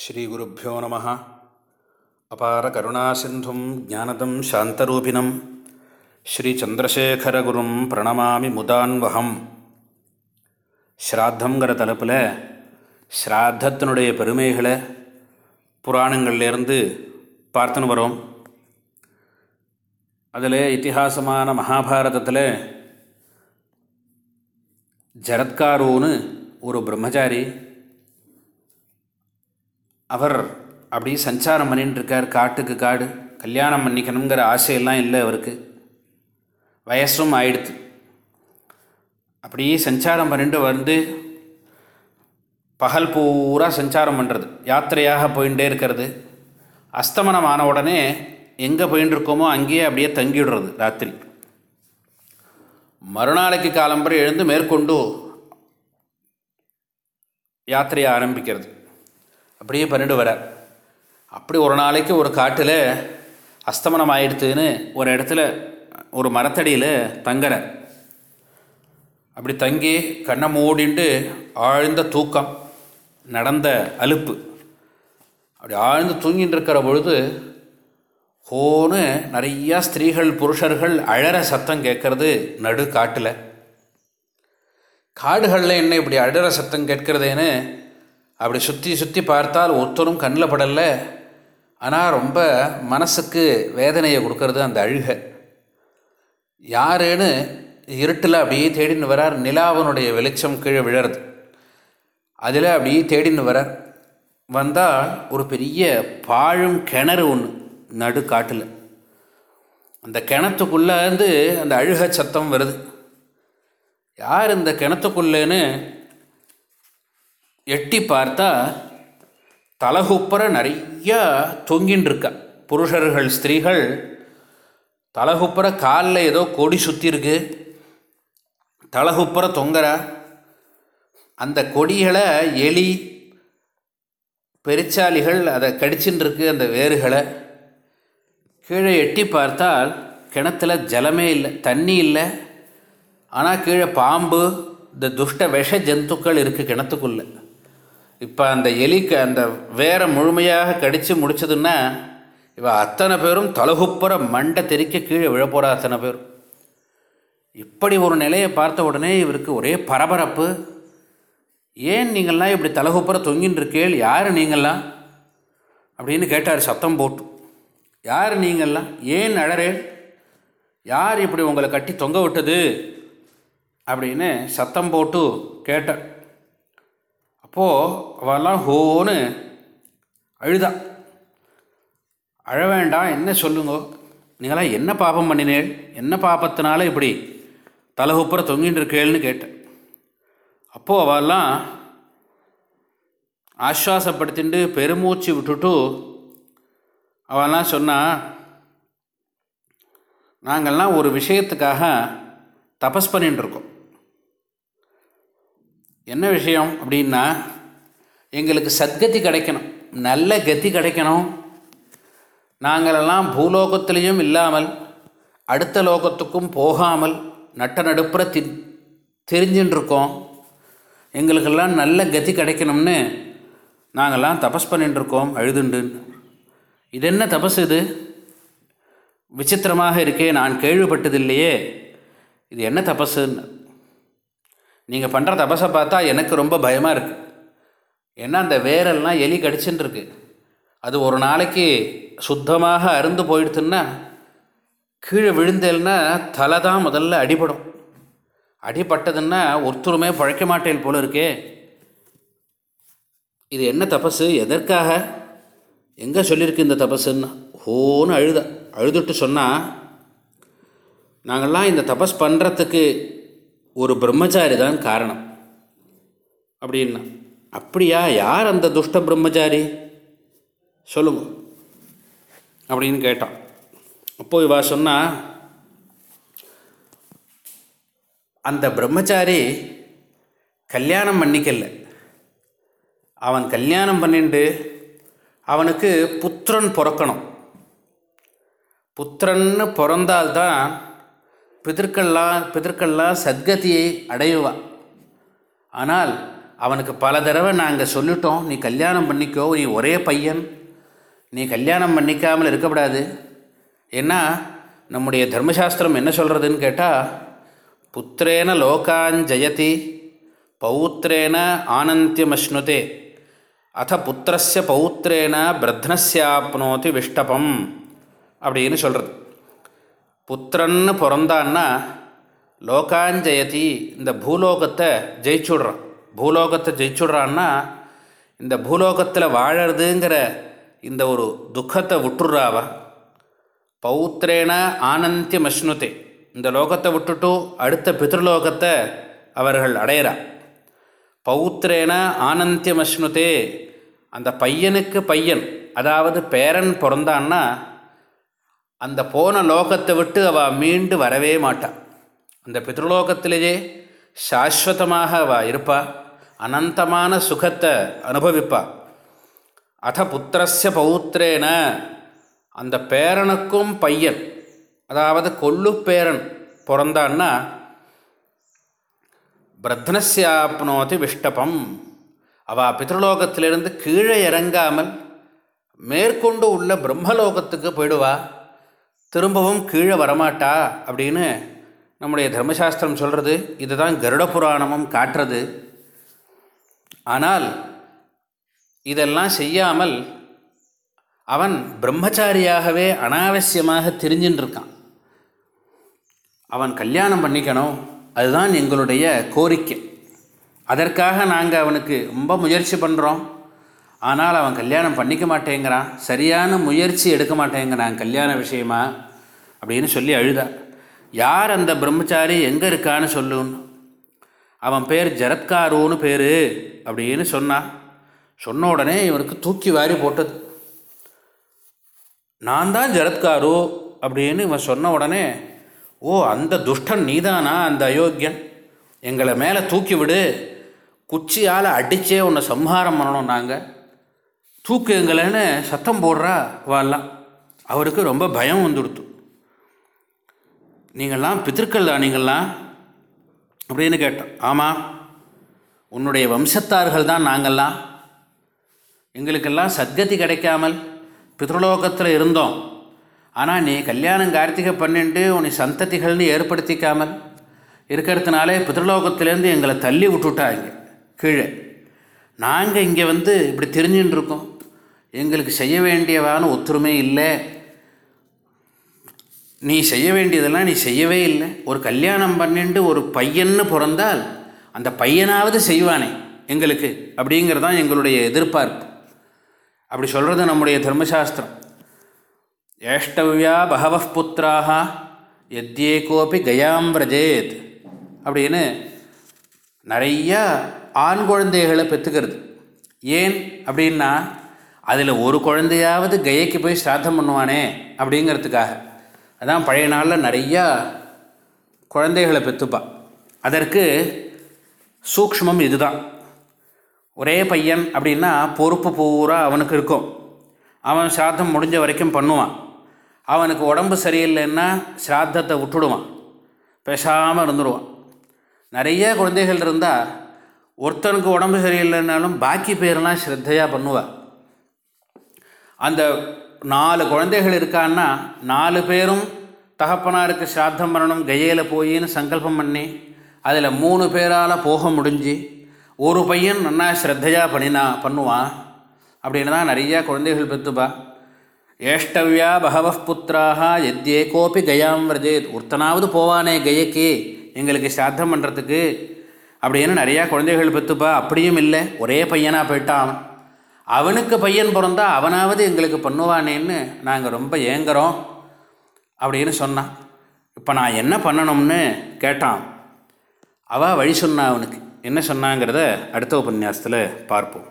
ஸ்ரீகுருப்போ நம. அபார கருணாசிந்தும் ஜானதம் சாந்தரூபிணம். ஸ்ரீச்சந்திரசேகரகுரும் பிரணமாமி முதான்வகம் ஸ்ராத்தங்கிற தலைப்பில் ஸ்ராத்தத்தினுடைய பெருமைகளை புராணங்கள்லேருந்து பார்த்துன்னு வரோம். அதில் இத்திஹாசமான மகாபாரதத்தில் ஜரத்காரூன்னு ஒரு பிரம்மச்சாரி அவர் அப்படியே சஞ்சாரம் பண்ணிட்டுருக்கார் காட்டுக்கு காடு. கல்யாணம் பண்ணிக்கணுங்கிற ஆசையெல்லாம் இல்லை அவருக்கு. வயசும் ஆயிடுத்து. அப்படியே சஞ்சாரம் பண்ணிட்டு வந்து பகல் பூரா சஞ்சாரம் பண்ணுறது யாத்திரையாக போயிட்டே இருக்கிறது. அஸ்தமனம் ஆன உடனே எங்கே போயின்னு இருக்கோமோ அங்கேயே அப்படியே தங்கிடுறது ராத்திரி. மறுநாளைக்கு காலம்பரை எழுந்து மேற்கொண்டு யாத்திரையை ஆரம்பிக்கிறது. அப்படியே பண்ணிட்டு வரார் அப்படி ஒரு நாளைக்கு ஒரு காட்டில் அஸ்தமனம் ஆயிடுத்துன்னு ஒரு இடத்துல ஒரு மரத்தடியில் தங்குறார். அப்படி தங்கி கண்ணை மூடிண்டு ஆழ்ந்த தூக்கம் நடந்த அலுப்பு. அப்படி ஆழ்ந்து தூங்கிட்டு இருக்கிற பொழுது ஹோன்னு நிறையா ஸ்திரீகள் புருஷர்கள் அழற சத்தம் கேட்கறது நடு காட்டில். காடுகளில் என்ன இப்படி அழற சத்தம் கேட்கறதேன்னு அப்படி சுற்றி சுற்றி பார்த்தால் ஒருத்தரும் கண்ணில் படலை. ஆனால் ரொம்ப மனசுக்கு வேதனையை கொடுக்கறது அந்த அழுகை. யாருன்னு இருட்டில் அப்படியே தேடின்னு வரார். நிலாவனுடைய வெளிச்சம் கீழே விழறது. அதில் அப்படியே தேடின்னு வரார். வந்தால் ஒரு பெரிய பாழும் கிணறு ஒன்று நடு காட்டில் அந்த கிணத்துக்குள்ளேருந்து அந்த அழுக சத்தம் வருது. யார் இந்த கிணத்துக்குள்ளேன்னு எட்டி பார்த்தா தலகுப்புற நிறையா தொங்கின்னு இருக்கா புருஷர்கள் ஸ்திரீகள் தலகுப்புற காலில் ஏதோ கொடி சுற்றிருக்கு தலகுப்புற தொங்குறா. அந்த கொடிகளை எலி பெருச்சாலிகள் அதை கடிச்சுன்னு இருக்கு அந்த வேறுகளை கீழே எட்டி பார்த்தால் கிணத்துல ஜலமே இல்லை தண்ணி இல்லை. ஆனால் கீழே பாம்பு இந்த துஷ்ட விஷ ஜந்துக்கள் இருக்குது கிணத்துக்குள்ளே. இப்போ அந்த எலிக்கு அந்த வேற முழுமையாக கடித்து முடிச்சதுன்னா இவள் அத்தனை பேரும் தலகுப்புற மண்டை தெறிக்க கீழே விழப்போகிறா அத்தனை பேரும் இப்படி ஒரு நிலையை பார்த்த உடனே இவருக்கு ஒரே பரபரப்பு. ஏன் நீங்கள்லாம் இப்படி தலகுப்புற தொங்கின்னு இருக்கேள்? யார் நீங்கள்லாம்? அப்படின்னு கேட்டார் சத்தம் போட்டு. யார் நீங்கள்லாம்? ஏன் அழறேன் யார் இப்படி உங்களை கட்டி தொங்க விட்டது? அப்படின்னு சத்தம் போட்டு கேட்டார். அப்போது அவெல்லாம் ஹோன்னு அழுதா. அழ வேண்டாம் என்ன சொல்லுங்க? நீங்களாம் என்ன பாபம் பண்ணினேள் என்ன பாபத்தினால இப்படி தலகுப்புற தொங்கின்னு இருக்கேள்னு கேட்டேன். அப்போது அவெல்லாம் ஆஸ்வாசப்படுத்திட்டு பெருமூச்சு விட்டுட்டு அவெல்லாம் சொன்னால் நாங்கள்லாம் ஒரு விஷயத்துக்காக தபஸ் பண்ணிட்டு இருக்கோம் என்ன விஷயம் அப்படின்னா எங்களுக்கு சத்கதி கிடைக்கணும். நல்ல கதி கிடைக்கணும். நாங்களெல்லாம் பூலோகத்திலையும் இல்லாமல் அடுத்த லோகத்துக்கும் போகாமல் நட்ட நடுப்புற தி தெரிஞ்சுன்னு இருக்கோம் எங்களுக்கெல்லாம் நல்ல கதி கிடைக்கணும்னு நாங்கள்லாம் தபஸ் பண்ணிட்டுருக்கோம் அழுதுண்டு. இது என்ன தபஸ் இது? விசித்திரமாக இருக்கே நான் கேள்விப்பட்டதில்லையே. இது என்ன தபஸுன்னு நீங்கள் பண்ணுற தபஸை பார்த்தா எனக்கு ரொம்ப பயமாக இருக்குது ஏன்னா அந்த வேரெல்லாம் எலி கடிச்சுன்னு இருக்கு அது ஒரு நாளைக்கு சுத்தமாக அருந்து போயிடுத்துன்னா கீழே விழுந்தேல்னா தலை தான் முதல்ல அடிபடும். அடிபட்டதுன்னா ஒருத்தருமே பழைக்க மாட்டேன் போல இருக்கே. இது என்ன தபஸு எதற்காக? எங்கே சொல்லியிருக்கு இந்த தபஸுன்னு ஹோன்னு அழுத அழுதுட்டு சொன்னால் நாங்கள்லாம் இந்த தபஸ் பண்ணுறதுக்கு ஒரு பிரம்மச்சாரி தான் காரணம். அப்படின்னா அப்படியா? யார் அந்த துஷ்ட பிரம்மச்சாரி? சொல்லுங்க. அப்படின்னு கேட்டான். அப்போ இவா சொன்னா அந்த பிரம்மச்சாரி கல்யாணம் பண்ணிக்கல. அவன் கல்யாணம் பண்ணிட்டு அவனுக்கு புத்திரன் பிறக்கணும். புத்திரன்னு பிறந்தால்தான் பிதற்கள்லாம் பிதற்கள்லாம் சத்கதியை அடையுவா. ஆனால் அவனுக்கு பல தடவை நாங்கள் சொல்லிட்டோம் நீ கல்யாணம் பண்ணிக்கோ நீ ஒரே பையன் நீ கல்யாணம் பண்ணிக்காமல் இருக்கக்கூடாது. ஏன்னா நம்முடைய தர்மசாஸ்திரம் என்ன சொல்கிறதுன்னு கேட்டால் புத்திரேன லோகான் ஜெயதி பௌத்திரேன ஆனந்தியமஷ்ணுதே அத புத்திரஸ்ய பௌத்திரேன பிரத்னஸ்யாப்னோதி விஷ்டபம் அப்படின்னு சொல்கிறது புத்திரன்னு பிறந்தான்னா லோகாஞ்சயதி இந்த பூலோகத்தை ஜெயிச்சுடுறான். பூலோகத்தை ஜெயிச்சுடுறான்னா இந்த பூலோகத்தில் வாழறதுங்கிற இந்த ஒரு துக்கத்தை விட்டுடுறாவா பௌத்திரேன ஆனந்திய மஷ்ணுதே இந்த லோகத்தை விட்டுட்டு அடுத்த பித்ருலோகத்தை அவர்கள் அடையிறா பௌத்திரேன ஆனந்திய மஷ்ணுதே அந்த பையனுக்கு பையன் அதாவது பேரன் பிறந்தான்னா அந்த போன லோகத்தை விட்டு அவள் மீண்டு வரவே மாட்டாள் அந்த பித்ருலோகத்திலேயே சாஸ்வதமாக அவள் இருப்பாள் அனந்தமான சுகத்தை அனுபவிப்பாள் அத புத்திரஸ்ய பௌத்திரேன அந்த பேரனுக்கும் பையன் அதாவது கொல்லு பேரன் பிறந்தான்னா பிரத்னஸ்யாப்னோதி விஷ்டபம். அவள் பித்ருலோகத்திலிருந்து கீழே இறங்காமல் மேற்கொண்டு உள்ள பிரம்மலோகத்துக்கு போயிடுவா. திரும்பவும் கீழே வரமாட்டா அப்படின்னு நம்முடைய தர்மசாஸ்திரம் சொல்கிறது இதுதான் கருட புராணமும் காட்டுறது. ஆனால் இதெல்லாம் செய்யாமல் அவன் பிரம்மச்சாரியாகவே அனாவசியமாக தெரிஞ்சுன்னு இருக்கான் அவன் கல்யாணம் பண்ணிக்கணும். அதுதான் எங்களுடைய கோரிக்கை. அதற்காக நாங்கள் அவனுக்கு ரொம்ப முயற்சி பண்ணுறோம் ஆனால் அவன் கல்யாணம் பண்ணிக்க மாட்டேங்கிறான் சரியான முயற்சி எடுக்க மாட்டேங்கிறான் கல்யாண விஷயமா அப்படின்னு சொல்லி அழுதா. யார் அந்த பிரம்மச்சாரி? எங்கே இருக்கான்னு சொல்லுன்னு அவன் பேர் ஜரத்காரோன்னு பேர் அப்படின்னு சொன்னான் சொன்ன உடனே இவனுக்கு தூக்கி வாரி போட்டது. நான் தான் ஜரத்காரோ அப்படின்னு இவன் சொன்ன உடனே ஓ அந்த துஷ்டன் நீதானா? அந்த அயோக்கியன். எங்களை மேலே தூக்கி விடு. குச்சியால் அடித்தே உன்னை சம்ஹாரம் பண்ணணும் நாங்கள் தூக்கு எங்களைன்னு சத்தம் போடுறா வாலாம் அவருக்கு ரொம்ப பயம் வந்துடுத்து. நீங்கள்லாம் பித்திருக்கள் தான் நீங்கள்லாம் அப்படின்னு கேட்டோம் ஆமாம் உன்னுடைய வம்சத்தார்கள் தான் நாங்கள்லாம் எங்களுக்கெல்லாம் சத்கதி கிடைக்காமல் பித்ருலோகத்தில் இருந்தோம். ஆனால் நீ கல்யாணம் கார்த்திகை பண்ணிட்டு உன்னை சந்ததிகள்னு ஏற்படுத்திக்காமல் இருக்கிறதுனாலே பித்ருலோகத்திலேருந்து எங்களை தள்ளி விட்டுட்டாங்க. கீழே. நாங்கள் இங்கே வந்து இப்படி தெரிஞ்சுன்னு இருக்கோம். எங்களுக்கு செய்ய வேண்டியவான ஒத்துருமே இல்லை. நீ செய்ய வேண்டியதெல்லாம் நீ செய்யவே இல்லை. ஒரு கல்யாணம் பண்ணிட்டு ஒரு பையன்னு பிறந்தால் அந்த பையனாவது செய்வானே எங்களுக்கு அப்படிங்கிறது தான் எங்களுடைய எதிர்பார்ப்பு. அப்படி சொல்கிறது நம்முடைய தர்மசாஸ்திரம். ஏஷ்டவ்யா பகவ புத்திராக கோபி கயாம் விரஜேத் அப்படின்னு நிறையா ஆண் குழந்தைகளை பெற்றுக்கிறது. ஏன் அப்படின்னா அதில் ஒரு குழந்தையாவது கயைக்கு போய் ஸ்ராத்தம் பண்ணுவானே அப்படிங்கிறதுக்காக. அதான் பழைய நாளில் நிறையா குழந்தைகளை பெற்றுப்பா அதற்கு சூக்ஷ்மம் இதுதான். ஒரே பையன் அப்படின்னா பொறுப்பு பூரா அவனுக்கு இருக்கும். அவன் சிராத்தம் முடிஞ்ச வரைக்கும் பண்ணுவான். அவனுக்கு உடம்பு சரியில்லைன்னா சிராத்தத்தை விட்டுடுவான். பேசாமல் இருந்துடுவான் நிறைய குழந்தைகள் இருந்தால் ஒருத்தனுக்கு உடம்பு சரியில்லைன்னாலும் பாக்கி பேர்லாம் ஸ்ரத்தையாக பண்ணுவாள் அந்த நாலு குழந்தைகள் இருக்கான்னா நாலு பேரும் தகப்பனாருக்கு ஸ்ராத்தம் பண்ணணும் கயையில் போயின்னு சங்கல்பம் பண்ணி அதில் மூணு பேரால் போக முடிஞ்சு ஒரு பையன் நன்னா ஸ்ரத்தையாக பண்ணினா பண்ணுவான். அப்படின்னு தான் நிறையா குழந்தைகள் பெற்றுப்பா ஏஷ்டவ்யா பகவ புத்திராக எத்யே கோபி கயாம் விரஜேத் ஒருத்தனாவது போவானே கயக்கு எங்களுக்கு ஸ்ராத்தம் பண்ணுறதுக்கு அப்படின்னு நிறையா குழந்தைகள் பெற்றுப்பா அப்படியும் இல்லை ஒரே பையனாக போயிட்டான் அவனுக்கு பையன் பிறந்தா அவனாவது எங்களுக்கு பண்ணுவானேன்னு நாங்கள் ரொம்ப ஏங்குறோம் அப்படின்னு சொன்னான். இப்போ நான் என்ன பண்ணணும்னு கேட்டான். அவள் வழி சொன்னான் அவனுக்கு. என்ன சொன்னாங்கிறத அடுத்த உபன்யாசத்தில் பார்ப்போம்.